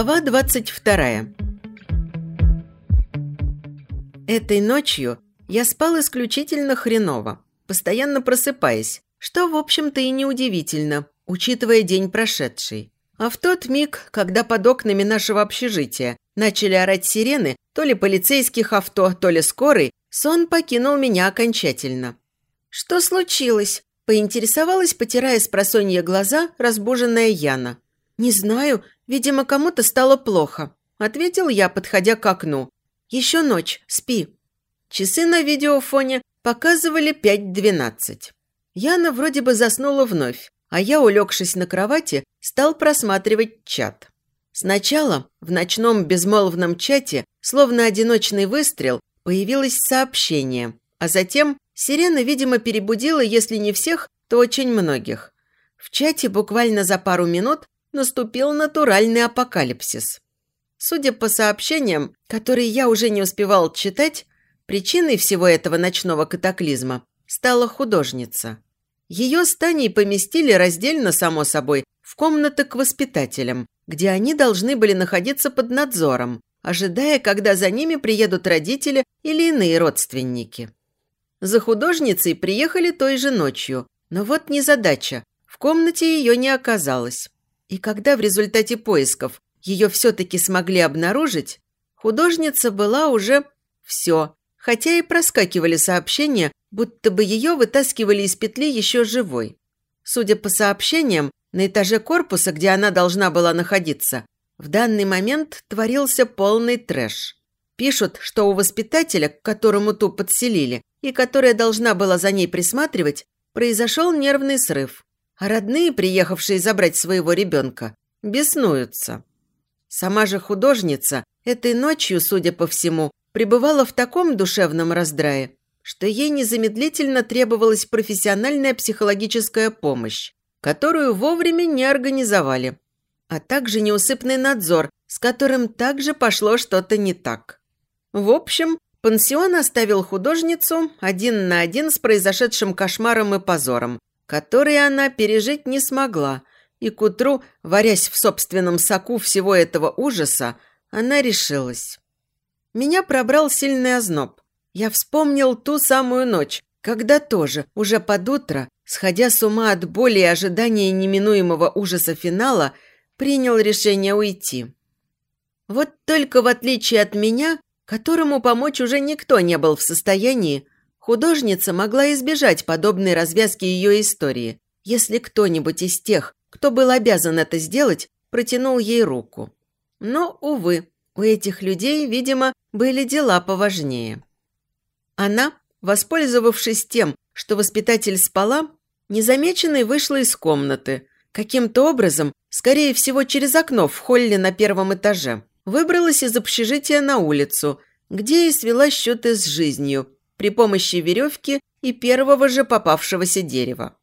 Глава 22 Этой ночью я спал исключительно хреново, постоянно просыпаясь, что, в общем-то, и неудивительно, учитывая день прошедший. А в тот миг, когда под окнами нашего общежития начали орать сирены, то ли полицейских авто, то ли скорой, сон покинул меня окончательно. «Что случилось?» – поинтересовалась, потирая с просонья глаза, разбуженная Яна. «Не знаю, видимо, кому-то стало плохо», – ответил я, подходя к окну. «Еще ночь, спи». Часы на видеофоне показывали пять двенадцать. Яна вроде бы заснула вновь, а я, улегшись на кровати, стал просматривать чат. Сначала в ночном безмолвном чате, словно одиночный выстрел, появилось сообщение, а затем сирена, видимо, перебудила, если не всех, то очень многих. В чате буквально за пару минут наступил натуральный апокалипсис. Судя по сообщениям, которые я уже не успевал читать, причиной всего этого ночного катаклизма стала художница. Ее с Таней поместили раздельно, само собой, в комнаты к воспитателям, где они должны были находиться под надзором, ожидая, когда за ними приедут родители или иные родственники. За художницей приехали той же ночью, но вот незадача, в комнате ее не оказалось. И когда в результате поисков ее все-таки смогли обнаружить, художница была уже все, хотя и проскакивали сообщения, будто бы ее вытаскивали из петли еще живой. Судя по сообщениям, на этаже корпуса, где она должна была находиться, в данный момент творился полный трэш. Пишут, что у воспитателя, к которому ту подселили, и которая должна была за ней присматривать, произошел нервный срыв. А родные, приехавшие забрать своего ребенка, беснуются. Сама же художница этой ночью, судя по всему, пребывала в таком душевном раздрае, что ей незамедлительно требовалась профессиональная психологическая помощь, которую вовремя не организовали, а также неусыпный надзор, с которым также пошло что-то не так. В общем, пансион оставил художницу один на один с произошедшим кошмаром и позором, который она пережить не смогла, и к утру, варясь в собственном соку всего этого ужаса, она решилась. Меня пробрал сильный озноб, я вспомнил ту самую ночь, когда тоже, уже под утро, сходя с ума от боли и ожидания неминуемого ужаса финала, принял решение уйти. Вот только в отличие от меня, которому помочь уже никто не был в состоянии, художница могла избежать подобной развязки ее истории, если кто-нибудь из тех, кто был обязан это сделать, протянул ей руку. Но, увы, у этих людей, видимо, были дела поважнее. Она, воспользовавшись тем, что воспитатель спала, незамеченной вышла из комнаты. Каким-то образом, скорее всего, через окно в холле на первом этаже, выбралась из общежития на улицу, где и свела счеты с жизнью при помощи веревки и первого же попавшегося дерева.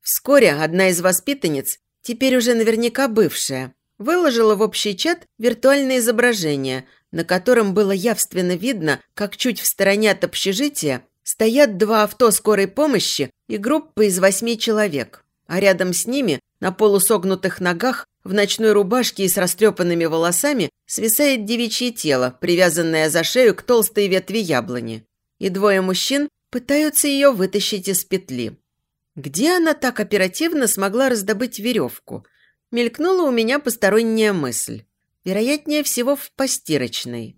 Вскоре одна из воспитанниц, теперь уже наверняка бывшая, выложила в общий чат виртуальное изображение – на котором было явственно видно, как чуть в стороне от общежития стоят два авто скорой помощи и группа из восьми человек, а рядом с ними, на полусогнутых ногах, в ночной рубашке и с растрепанными волосами, свисает девичье тело, привязанное за шею к толстой ветви яблони. И двое мужчин пытаются ее вытащить из петли. Где она так оперативно смогла раздобыть веревку? Мелькнула у меня посторонняя мысль. Вероятнее всего, в постирочной.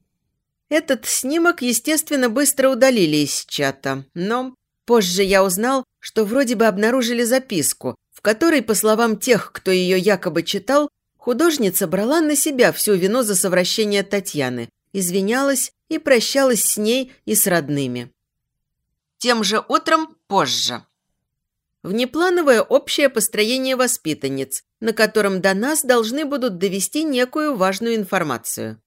Этот снимок, естественно, быстро удалили из чата, но позже я узнал, что вроде бы обнаружили записку, в которой, по словам тех, кто ее якобы читал, художница брала на себя всю вину за совращение Татьяны, извинялась и прощалась с ней и с родными. Тем же утром позже. Внеплановое общее построение воспитанниц, на котором до нас должны будут довести некую важную информацию.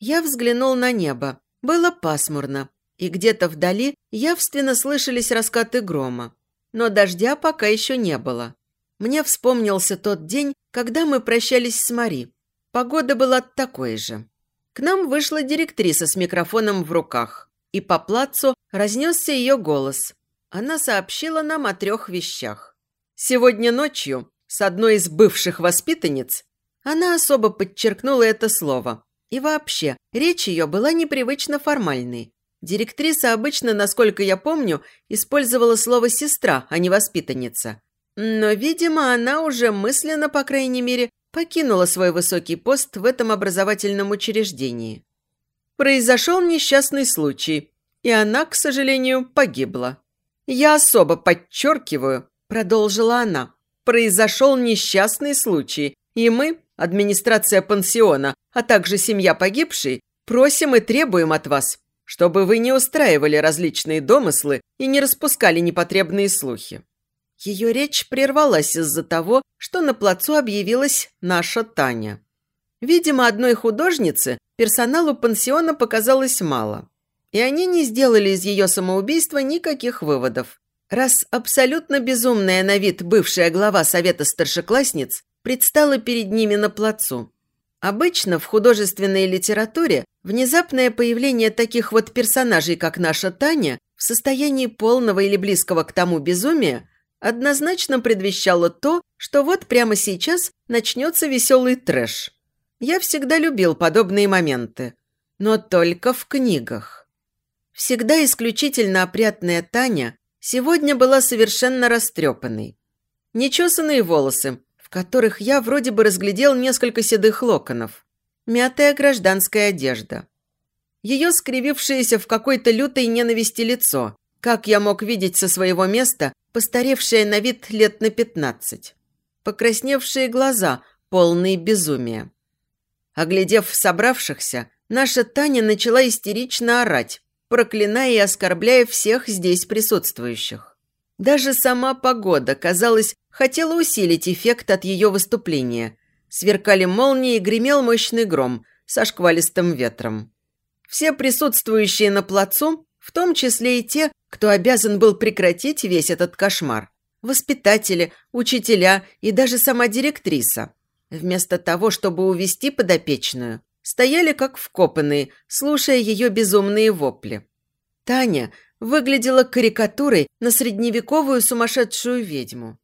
Я взглянул на небо. Было пасмурно, и где-то вдали явственно слышались раскаты грома. Но дождя пока еще не было. Мне вспомнился тот день, когда мы прощались с Мари. Погода была такой же. К нам вышла директриса с микрофоном в руках, и по плацу разнесся ее голос она сообщила нам о трех вещах. Сегодня ночью с одной из бывших воспитанниц Она особо подчеркнула это слово. И вообще, речь ее была непривычно формальной. Директриса обычно, насколько я помню, использовала слово «сестра», а не «воспитанница». Но, видимо, она уже мысленно, по крайней мере, покинула свой высокий пост в этом образовательном учреждении. Произошел несчастный случай, и она, к сожалению, погибла. «Я особо подчеркиваю», – продолжила она, – «произошел несчастный случай, и мы, администрация пансиона, а также семья погибшей, просим и требуем от вас, чтобы вы не устраивали различные домыслы и не распускали непотребные слухи». Ее речь прервалась из-за того, что на плацу объявилась наша Таня. Видимо, одной художницы персоналу пансиона показалось мало. И они не сделали из ее самоубийства никаких выводов. Раз абсолютно безумная на вид бывшая глава совета старшеклассниц предстала перед ними на плацу. Обычно в художественной литературе внезапное появление таких вот персонажей, как наша Таня, в состоянии полного или близкого к тому безумия, однозначно предвещало то, что вот прямо сейчас начнется веселый трэш. Я всегда любил подобные моменты, но только в книгах. Всегда исключительно опрятная Таня сегодня была совершенно растрепанной. Нечесанные волосы, в которых я вроде бы разглядел несколько седых локонов. Мятая гражданская одежда. Ее скривившееся в какой-то лютой ненависти лицо, как я мог видеть со своего места, постаревшее на вид лет на пятнадцать. Покрасневшие глаза, полные безумия. Оглядев собравшихся, наша Таня начала истерично орать, проклиная и оскорбляя всех здесь присутствующих. Даже сама погода, казалось, хотела усилить эффект от ее выступления. Сверкали молнии и гремел мощный гром со шквалистым ветром. Все присутствующие на плацу, в том числе и те, кто обязан был прекратить весь этот кошмар. Воспитатели, учителя и даже сама директриса – Вместо того, чтобы увести подопечную, стояли как вкопанные, слушая ее безумные вопли. Таня выглядела карикатурой на средневековую сумасшедшую ведьму.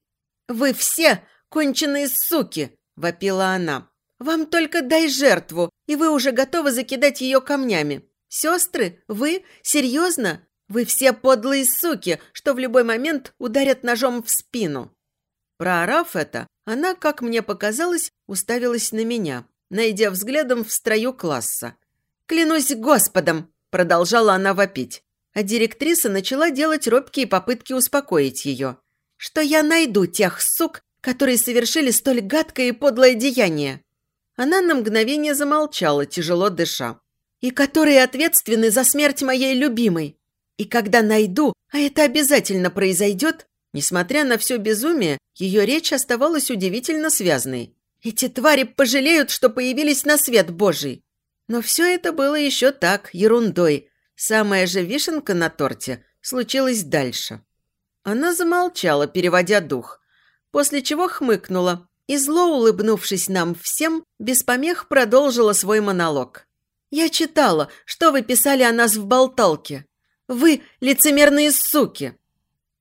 «Вы все конченые суки!» – вопила она. «Вам только дай жертву, и вы уже готовы закидать ее камнями. Сестры, вы? Серьезно? Вы все подлые суки, что в любой момент ударят ножом в спину». Проорав это, она, как мне показалось, уставилась на меня, найдя взглядом в строю класса. «Клянусь Господом!» – продолжала она вопить. А директриса начала делать робкие попытки успокоить ее. «Что я найду тех сук, которые совершили столь гадкое и подлое деяние!» Она на мгновение замолчала, тяжело дыша. «И которые ответственны за смерть моей любимой. И когда найду, а это обязательно произойдет, Несмотря на все безумие, ее речь оставалась удивительно связной. Эти твари пожалеют, что появились на свет Божий. Но все это было еще так, ерундой. Самая же вишенка на торте случилась дальше. Она замолчала, переводя дух, после чего хмыкнула и, зло улыбнувшись нам всем, без помех продолжила свой монолог. «Я читала, что вы писали о нас в болталке. Вы лицемерные суки!»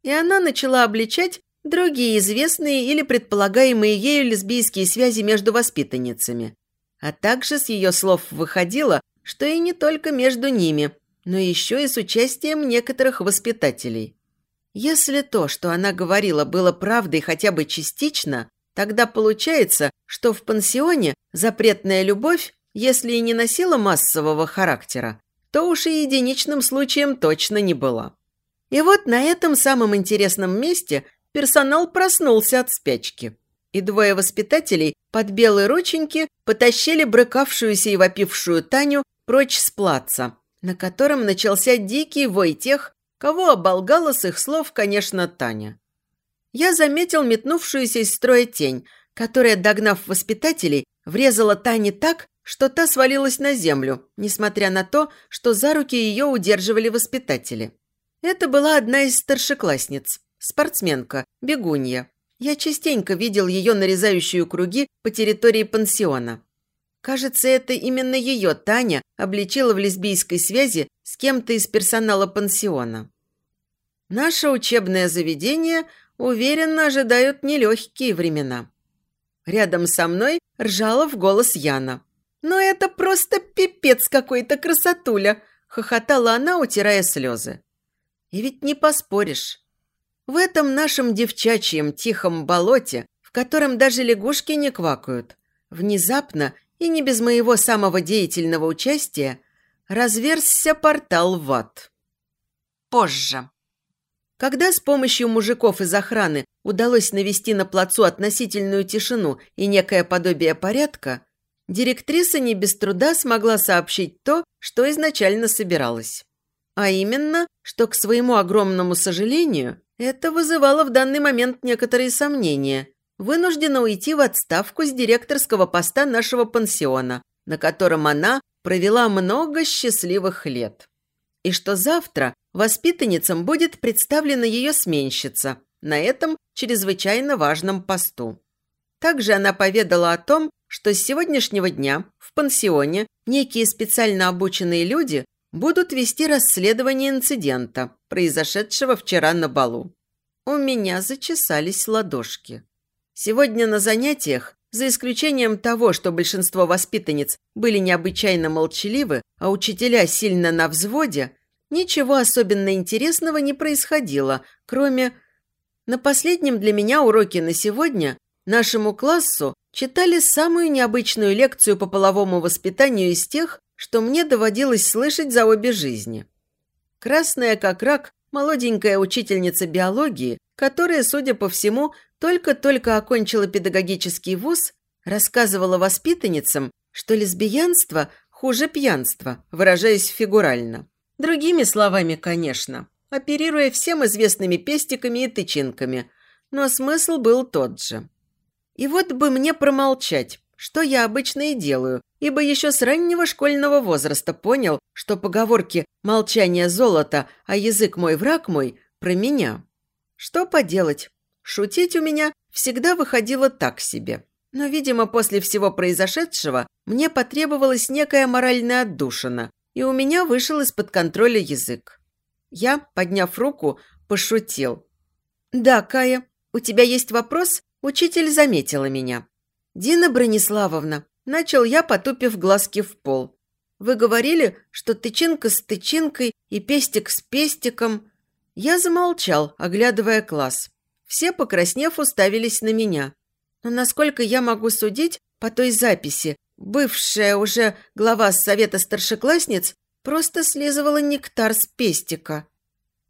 и она начала обличать другие известные или предполагаемые ею лесбийские связи между воспитанницами. А также с ее слов выходило, что и не только между ними, но еще и с участием некоторых воспитателей. Если то, что она говорила, было правдой хотя бы частично, тогда получается, что в пансионе запретная любовь, если и не носила массового характера, то уж и единичным случаем точно не была. И вот на этом самом интересном месте персонал проснулся от спячки. И двое воспитателей под белые рученьки потащили брыкавшуюся и вопившую Таню прочь с плаца, на котором начался дикий вой тех, кого оболгала с их слов, конечно, Таня. Я заметил метнувшуюся из строя тень, которая, догнав воспитателей, врезала Тане так, что та свалилась на землю, несмотря на то, что за руки ее удерживали воспитатели. Это была одна из старшеклассниц, спортсменка, бегунья. Я частенько видел ее нарезающую круги по территории пансиона. Кажется, это именно ее Таня обличила в лесбийской связи с кем-то из персонала пансиона. Наше учебное заведение уверенно ожидают нелегкие времена. Рядом со мной ржала в голос Яна. «Но это просто пипец какой-то красотуля!» – хохотала она, утирая слезы. И ведь не поспоришь. В этом нашем девчачьем тихом болоте, в котором даже лягушки не квакают, внезапно и не без моего самого деятельного участия разверзся портал в ад. Позже. Когда с помощью мужиков из охраны удалось навести на плацу относительную тишину и некое подобие порядка, директриса не без труда смогла сообщить то, что изначально собиралась. А именно, что, к своему огромному сожалению, это вызывало в данный момент некоторые сомнения. Вынуждена уйти в отставку с директорского поста нашего пансиона, на котором она провела много счастливых лет. И что завтра воспитанницам будет представлена ее сменщица на этом чрезвычайно важном посту. Также она поведала о том, что с сегодняшнего дня в пансионе некие специально обученные люди будут вести расследование инцидента, произошедшего вчера на балу. У меня зачесались ладошки. Сегодня на занятиях, за исключением того, что большинство воспитанниц были необычайно молчаливы, а учителя сильно на взводе, Ничего особенно интересного не происходило, кроме... На последнем для меня уроке на сегодня нашему классу читали самую необычную лекцию по половому воспитанию из тех, что мне доводилось слышать за обе жизни. Красная как рак, молоденькая учительница биологии, которая, судя по всему, только-только окончила педагогический вуз, рассказывала воспитанницам, что лесбиянство хуже пьянства, выражаясь фигурально. Другими словами, конечно, оперируя всем известными пестиками и тычинками, но смысл был тот же. И вот бы мне промолчать, что я обычно и делаю, ибо еще с раннего школьного возраста понял, что поговорки «молчание золото, а язык мой враг мой» про меня. Что поделать? Шутить у меня всегда выходило так себе. Но, видимо, после всего произошедшего мне потребовалась некая моральная отдушина, и у меня вышел из-под контроля язык. Я, подняв руку, пошутил. «Да, Кая, у тебя есть вопрос?» Учитель заметила меня. «Дина Брониславовна», начал я, потупив глазки в пол. «Вы говорили, что тычинка с тычинкой и пестик с пестиком...» Я замолчал, оглядывая класс. Все, покраснев, уставились на меня. Но насколько я могу судить по той записи, Бывшая уже глава совета старшеклассниц просто слизывала нектар с пестика.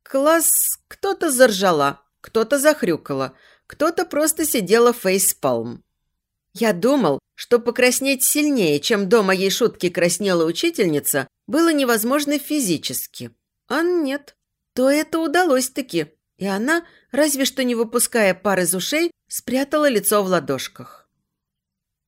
Класс кто-то заржала, кто-то захрюкала, кто-то просто сидела фейспалм. Я думал, что покраснеть сильнее, чем до моей шутки краснела учительница, было невозможно физически. А нет, то это удалось-таки. И она, разве что не выпуская пар из ушей, спрятала лицо в ладошках.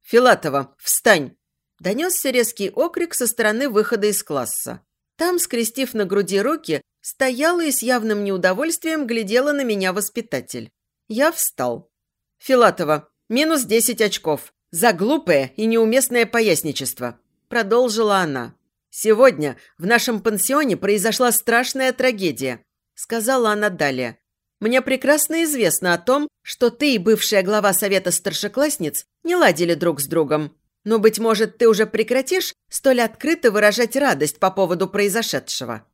«Филатова, встань!» Донесся резкий окрик со стороны выхода из класса. Там, скрестив на груди руки, стояла и с явным неудовольствием глядела на меня воспитатель. Я встал. «Филатова, минус десять очков. За глупое и неуместное поясничество», – продолжила она. «Сегодня в нашем пансионе произошла страшная трагедия», – сказала она далее. Мне прекрасно известно о том, что ты и бывшая глава совета старшеклассниц не ладили друг с другом. Но, быть может, ты уже прекратишь столь открыто выражать радость по поводу произошедшего?»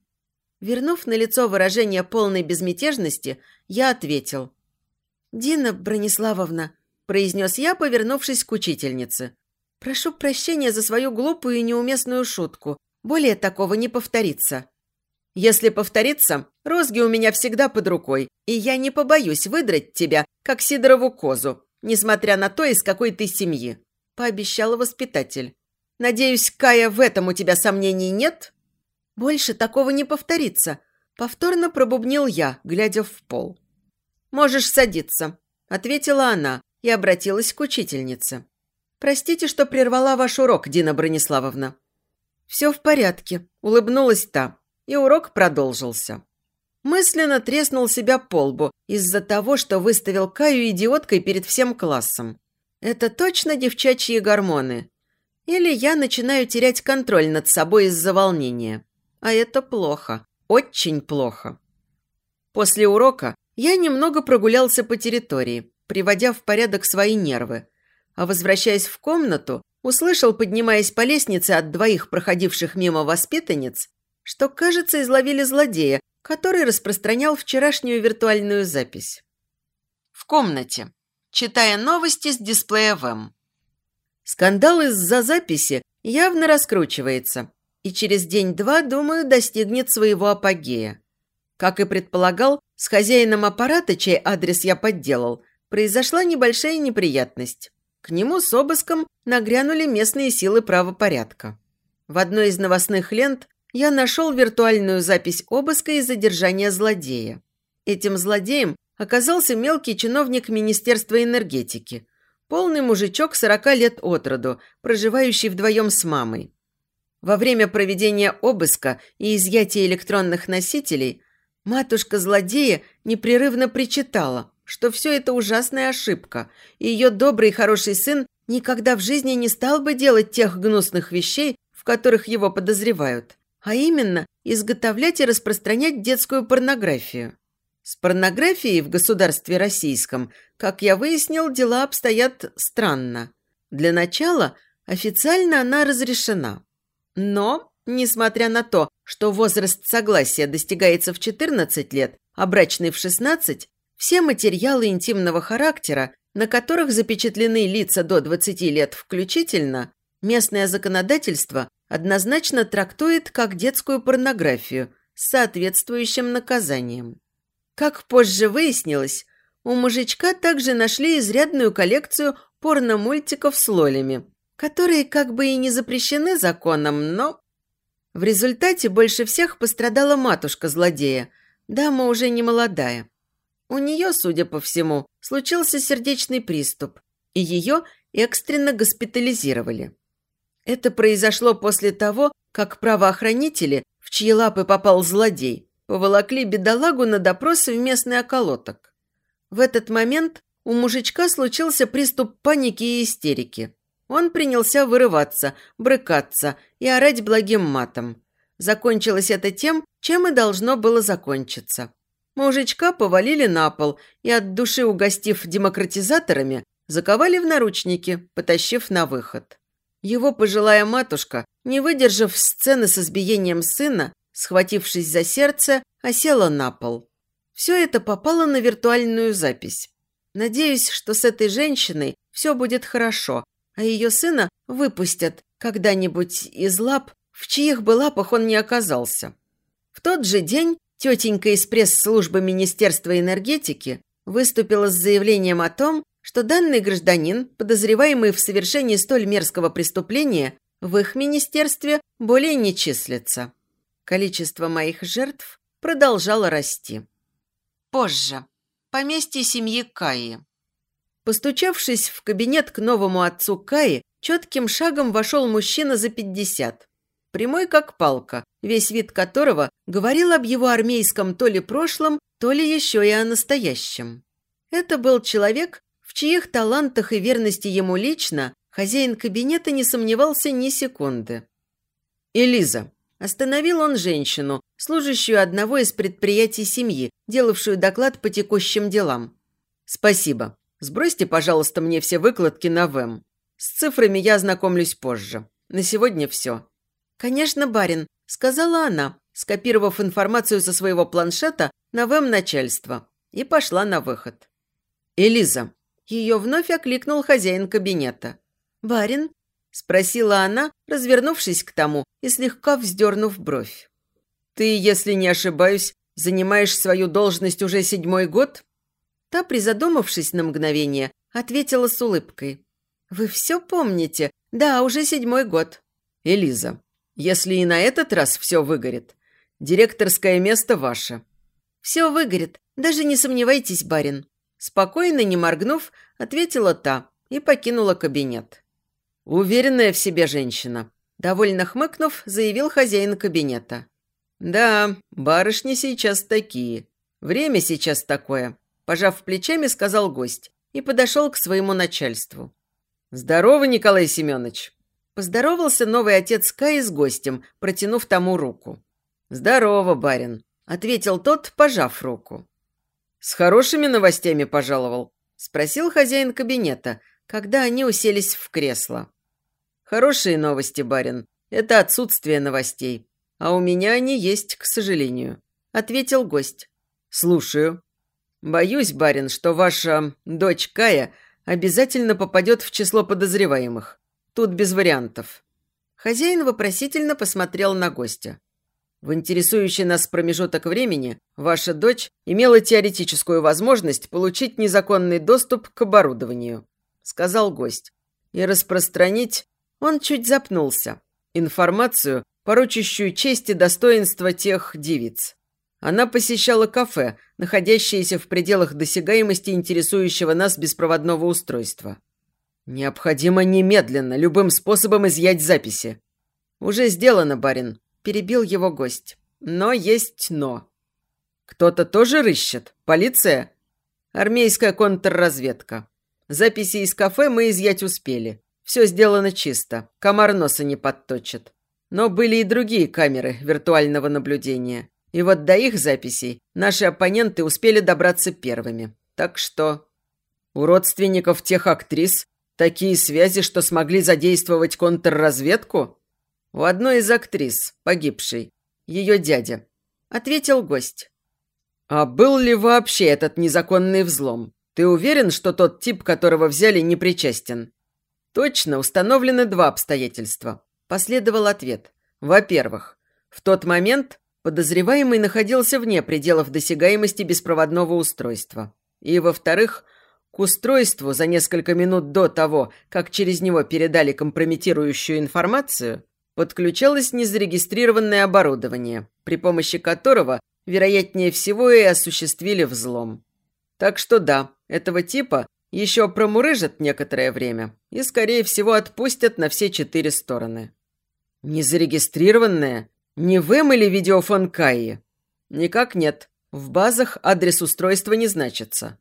Вернув на лицо выражение полной безмятежности, я ответил. «Дина Брониславовна», – произнес я, повернувшись к учительнице. «Прошу прощения за свою глупую и неуместную шутку. Более такого не повторится». Если повторится, розги у меня всегда под рукой, и я не побоюсь выдрать тебя, как Сидорову козу, несмотря на то, из какой ты семьи», – пообещала воспитатель. «Надеюсь, Кая, в этом у тебя сомнений нет?» «Больше такого не повторится», – повторно пробубнил я, глядя в пол. «Можешь садиться», – ответила она и обратилась к учительнице. «Простите, что прервала ваш урок, Дина Брониславовна». «Все в порядке», – улыбнулась та и урок продолжился. Мысленно треснул себя по лбу из-за того, что выставил Каю идиоткой перед всем классом. Это точно девчачьи гормоны. Или я начинаю терять контроль над собой из-за волнения. А это плохо. Очень плохо. После урока я немного прогулялся по территории, приводя в порядок свои нервы. а возвращаясь в комнату, услышал, поднимаясь по лестнице от двоих проходивших мимо воспитанниц, что, кажется, изловили злодея, который распространял вчерашнюю виртуальную запись. В комнате, читая новости с дисплея ВЭМ. Скандал из-за записи явно раскручивается и через день-два, думаю, достигнет своего апогея. Как и предполагал, с хозяином аппарата, чей адрес я подделал, произошла небольшая неприятность. К нему с обыском нагрянули местные силы правопорядка. В одной из новостных лент я нашел виртуальную запись обыска и задержания злодея. Этим злодеем оказался мелкий чиновник Министерства энергетики, полный мужичок 40 лет от роду, проживающий вдвоем с мамой. Во время проведения обыска и изъятия электронных носителей матушка злодея непрерывно причитала, что все это ужасная ошибка, и ее добрый и хороший сын никогда в жизни не стал бы делать тех гнусных вещей, в которых его подозревают, а именно изготовлять и распространять детскую порнографию. С порнографией в государстве российском, как я выяснил, дела обстоят странно. Для начала официально она разрешена – но, несмотря на то, что возраст согласия достигается в 14 лет, а брачный в 16, все материалы интимного характера, на которых запечатлены лица до 20 лет включительно, местное законодательство однозначно трактует как детскую порнографию с соответствующим наказанием. Как позже выяснилось, у мужичка также нашли изрядную коллекцию порномультиков с лолями, которые как бы и не запрещены законом, но... В результате больше всех пострадала матушка злодея, дама уже не молодая. У нее, судя по всему, случился сердечный приступ, и ее экстренно госпитализировали. Это произошло после того, как правоохранители, в чьи лапы попал злодей, поволокли бедолагу на допрос в местный околоток. В этот момент у мужичка случился приступ паники и истерики. Он принялся вырываться, брыкаться и орать благим матом. Закончилось это тем, чем и должно было закончиться. Мужичка повалили на пол и, от души угостив демократизаторами, заковали в наручники, потащив на выход. Его пожилая матушка, не выдержав сцены с избиением сына, схватившись за сердце, осела на пол. Все это попало на виртуальную запись. Надеюсь, что с этой женщиной все будет хорошо, а ее сына выпустят когда-нибудь из лап, в чьих бы лапах он не оказался. В тот же день тетенька из пресс-службы Министерства энергетики выступила с заявлением о том, что данный гражданин, подозреваемый в совершении столь мерзкого преступления, в их министерстве более не числится. Количество моих жертв продолжало расти. Позже. Поместье семьи Каи. Постучавшись в кабинет к новому отцу Каи, четким шагом вошел мужчина за пятьдесят. Прямой как палка, весь вид которого говорил об его армейском то ли прошлом, то ли еще и о настоящем. Это был человек, в чьих талантах и верности ему лично хозяин кабинета не сомневался ни секунды. «Элиза», Остановил он женщину, служащую одного из предприятий семьи, делавшую доклад по текущим делам. «Спасибо. Сбросьте, пожалуйста, мне все выкладки на ВЭМ. С цифрами я ознакомлюсь позже. На сегодня все». «Конечно, барин», – сказала она, скопировав информацию со своего планшета на ВЭМ начальства, и пошла на выход. «Элиза». Ее вновь окликнул хозяин кабинета. «Барин?» – спросила она, развернувшись к тому и слегка вздернув бровь. «Ты, если не ошибаюсь, занимаешь свою должность уже седьмой год?» Та, призадумавшись на мгновение, ответила с улыбкой. «Вы все помните? Да, уже седьмой год». «Элиза, если и на этот раз все выгорит, директорское место ваше». «Все выгорит, даже не сомневайтесь, барин». Спокойно, не моргнув, ответила та и покинула кабинет. «Уверенная в себе женщина», – довольно хмыкнув, заявил хозяин кабинета. «Да, барышни сейчас такие. Время сейчас такое. Пожав плечами, сказал гость и подошел к своему начальству. «Здорово, Николай Семенович!» Поздоровался новый отец Каи с гостем, протянув тому руку. «Здорово, барин!» – ответил тот, пожав руку. «С хорошими новостями пожаловал?» – спросил хозяин кабинета, когда они уселись в кресло. «Хорошие новости, барин. Это отсутствие новостей. А у меня они есть, к сожалению», – ответил гость. «Слушаю. Боюсь, барин, что ваша дочь Кая обязательно попадет в число подозреваемых. Тут без вариантов». Хозяин вопросительно посмотрел на гостя. В интересующий нас промежуток времени ваша дочь имела теоретическую возможность получить незаконный доступ к оборудованию, сказал гость, и распространить, он чуть запнулся, информацию, порочащую честь и достоинство тех девиц. Она посещала кафе, находящееся в пределах досягаемости интересующего нас беспроводного устройства. Необходимо немедленно, любым способом изъять записи. Уже сделано, барин, перебил его гость. Но есть но. Кто-то тоже рыщет? Полиция? Армейская контрразведка. Записи из кафе мы изъять успели. Все сделано чисто. Комар носа не подточит. Но были и другие камеры виртуального наблюдения. И вот до их записей наши оппоненты успели добраться первыми. Так что... У родственников тех актрис такие связи, что смогли задействовать контрразведку? «У одной из актрис, погибшей. Ее дядя», — ответил гость. «А был ли вообще этот незаконный взлом? Ты уверен, что тот тип, которого взяли, не причастен?» «Точно, установлены два обстоятельства», — последовал ответ. «Во-первых, в тот момент подозреваемый находился вне пределов досягаемости беспроводного устройства. И, во-вторых, к устройству за несколько минут до того, как через него передали компрометирующую информацию, подключалось незарегистрированное оборудование, при помощи которого, вероятнее всего, и осуществили взлом. Так что да, этого типа еще промурыжат некоторое время и, скорее всего, отпустят на все четыре стороны. Незарегистрированное? Не вымыли видеофон Каи? Никак нет. В базах адрес устройства не значится.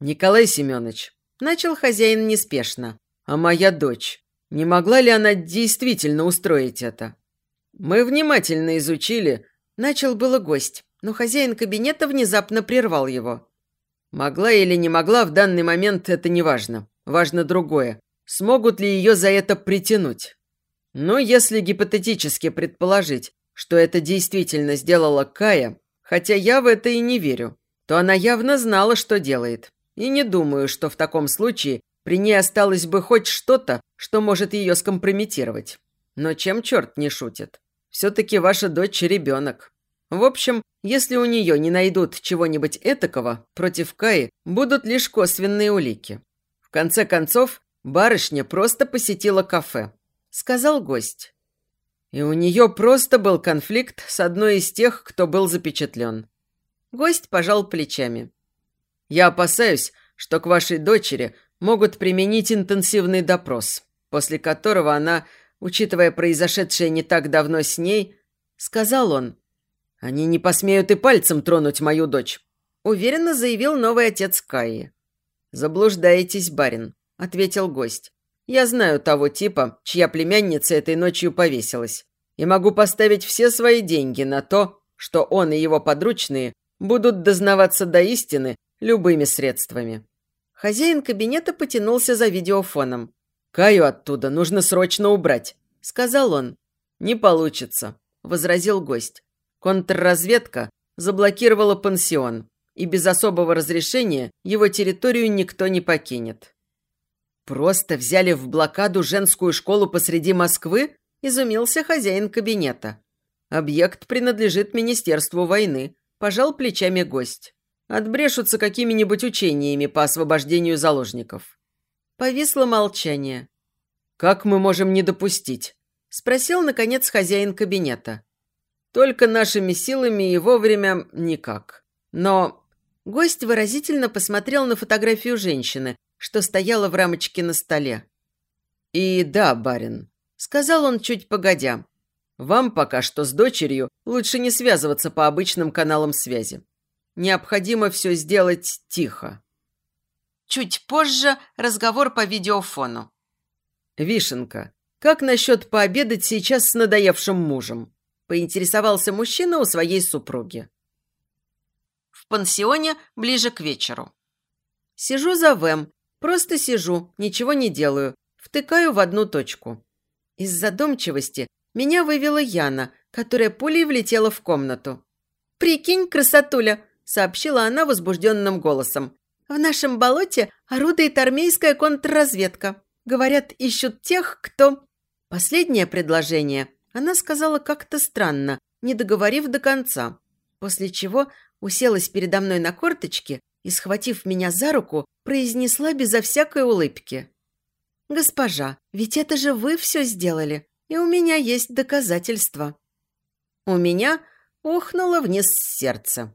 Николай Семенович, начал хозяин неспешно. А моя дочь? Не могла ли она действительно устроить это? Мы внимательно изучили. Начал было гость, но хозяин кабинета внезапно прервал его. Могла или не могла в данный момент, это не важно. Важно другое. Смогут ли ее за это притянуть? Но если гипотетически предположить, что это действительно сделала Кая, хотя я в это и не верю, то она явно знала, что делает. И не думаю, что в таком случае при ней осталось бы хоть что-то, что может ее скомпрометировать. Но чем черт не шутит? Все-таки ваша дочь ребенок. В общем, если у нее не найдут чего-нибудь этакого, против Каи будут лишь косвенные улики. В конце концов, барышня просто посетила кафе. Сказал гость. И у нее просто был конфликт с одной из тех, кто был запечатлен. Гость пожал плечами. «Я опасаюсь, что к вашей дочери могут применить интенсивный допрос, после которого она, учитывая произошедшее не так давно с ней, сказал он, «Они не посмеют и пальцем тронуть мою дочь», уверенно заявил новый отец Каи. «Заблуждаетесь, барин», — ответил гость. «Я знаю того типа, чья племянница этой ночью повесилась, и могу поставить все свои деньги на то, что он и его подручные будут дознаваться до истины любыми средствами. Хозяин кабинета потянулся за видеофоном. «Каю оттуда нужно срочно убрать», — сказал он. «Не получится», — возразил гость. «Контрразведка заблокировала пансион, и без особого разрешения его территорию никто не покинет». «Просто взяли в блокаду женскую школу посреди Москвы?» – изумился хозяин кабинета. «Объект принадлежит Министерству войны», – пожал плечами гость. Отбрешутся какими-нибудь учениями по освобождению заложников. Повисло молчание. «Как мы можем не допустить?» – спросил, наконец, хозяин кабинета. «Только нашими силами и вовремя никак. Но...» Гость выразительно посмотрел на фотографию женщины, что стояла в рамочке на столе. «И да, барин», – сказал он чуть погодя, – «вам пока что с дочерью лучше не связываться по обычным каналам связи. Необходимо все сделать тихо. Чуть позже разговор по видеофону. «Вишенка, как насчет пообедать сейчас с надоевшим мужем?» поинтересовался мужчина у своей супруги. В пансионе ближе к вечеру. Сижу за Вэм, Просто сижу, ничего не делаю, втыкаю в одну точку. Из задумчивости меня вывела Яна, которая пулей влетела в комнату. «Прикинь, красотуля!» – сообщила она возбужденным голосом. «В нашем болоте орудует армейская контрразведка. Говорят, ищут тех, кто...» Последнее предложение она сказала как-то странно, не договорив до конца, после чего уселась передо мной на корточки и, схватив меня за руку, произнесла безо всякой улыбки. «Госпожа, ведь это же вы все сделали, и у меня есть доказательства». У меня ухнуло вниз сердце.